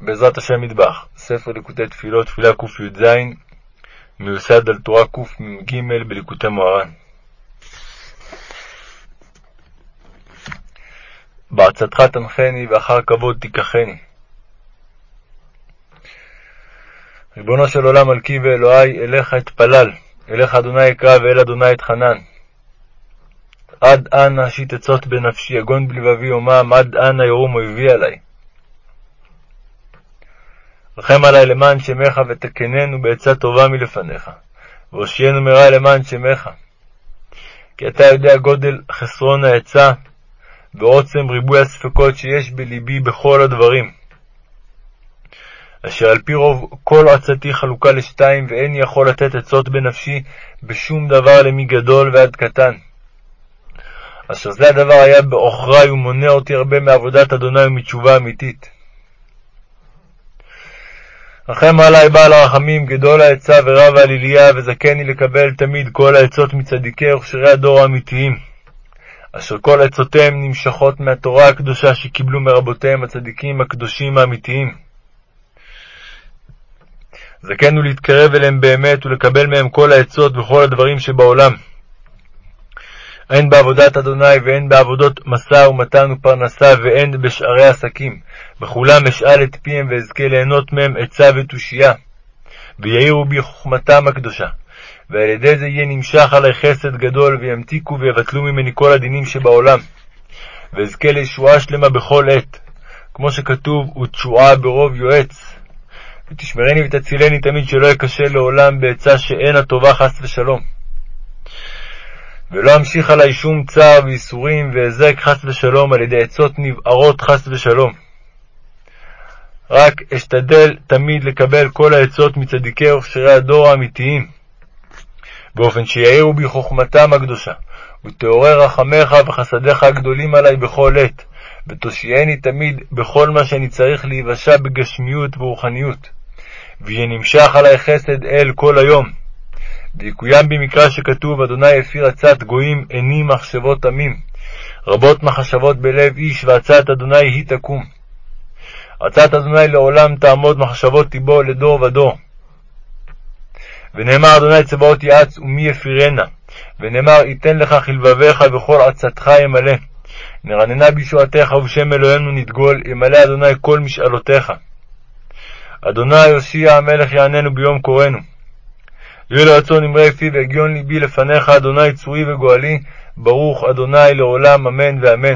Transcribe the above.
בעזרת השם מטבח, ספר ליקוטי תפילות, תפילה קי"ז, מיוסד על תורה קמ"ג בליקוטי מוהר"ן. בעצתך תנחני ואחר כבוד תיקחני. ריבונו של עולם מלכי ואלוהי, אליך אתפלל, אליך אדוני אקרא ואל אדוני אתחנן. עד אנה אשית עצות בנפשי, יגון בלבבי יומם, עד אנה ירום אויבי עלי. רחם עלי למען שמך, ותקננו בעצה טובה מלפניך, והושיענו מרע למען שמך. כי אתה יודע גודל חסרון העצה, ועוצם ריבוי הספקות שיש בלבי בכל הדברים. אשר על פי רוב כל עצתי חלוקה לשתיים, ואין יכול לתת עצות בנפשי בשום דבר למי גדול ועד קטן. אשר זה הדבר היה בעוכרי ומונע אותי הרבה מעבודת אדוני ומתשובה אמיתית. רחם עלי בעל הרחמים, גדול העצה ורב העליליה, וזכני לקבל תמיד כל העצות מצדיקי וכשרי הדור האמיתיים, אשר כל עצותיהם נמשכות מהתורה הקדושה שקיבלו מרבותיהם הצדיקים הקדושים האמיתיים. זכנו להתקרב אליהם באמת ולקבל מהם כל העצות וכל הדברים שבעולם. הן בעבודת אדוני והן בעבודות משא ומתן ופרנסה והן בשערי עסקים. בכולם אשאל את פיהם ואזכה ליהנות מהם עצה ותושייה. ויעירו בי חוכמתם הקדושה. ועל ידי זה יהיה נמשך עלי חסד גדול, וימתיקו ויבטלו ממני כל הדינים שבעולם. ואזכה לישועה שלמה בכל עת, כמו שכתוב, ותשועה ברוב יועץ. ותשמרני ותצילני תמיד שלא אכשל לעולם בעצה שאין הטובה חס ושלום. ולא אמשיך עלי שום צער וייסורים והזק חס ושלום על ידי עצות נבערות חס ושלום. רק אשתדל תמיד לקבל כל העצות מצדיקי וכשרי הדור האמיתיים, באופן שיעירו בי חוכמתם הקדושה, ותעורר רחמך וחסדיך הגדולים עלי בכל עת, ותושייני תמיד בכל מה שאני צריך להיוושע בגשמיות ורוחניות, ויהיה נמשך עלי חסד אל כל היום. ויקוים במקרא שכתוב, אדוני הפיר עצת גויים איני מחשבות עמים. רבות מחשבות בלב איש, ועצת אדוני היא תקום. עצת אדוני לעולם תעמוד מחשבות טיבו לדור ודור. ונאמר אדוני צבאות יעץ ומי יפירנה. ונאמר יתן לך חלבביך וכל עצתך ימלא. נרננה בישועתך ובשם אלוהינו נדגול, ימלא אדוני כל משאלותיך. אדוני יושיע המלך יעננו ביום קוראנו. יהיו לרצון אמרי פי והגיון ליבי לפניך, אדוני צורי וגואלי, ברוך אדוני לעולם, אמן ואמן.